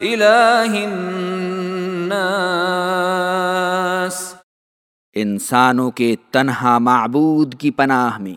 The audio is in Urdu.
الہ الناس۔ انسانوں کے تنہا معبود کی پناہ میں۔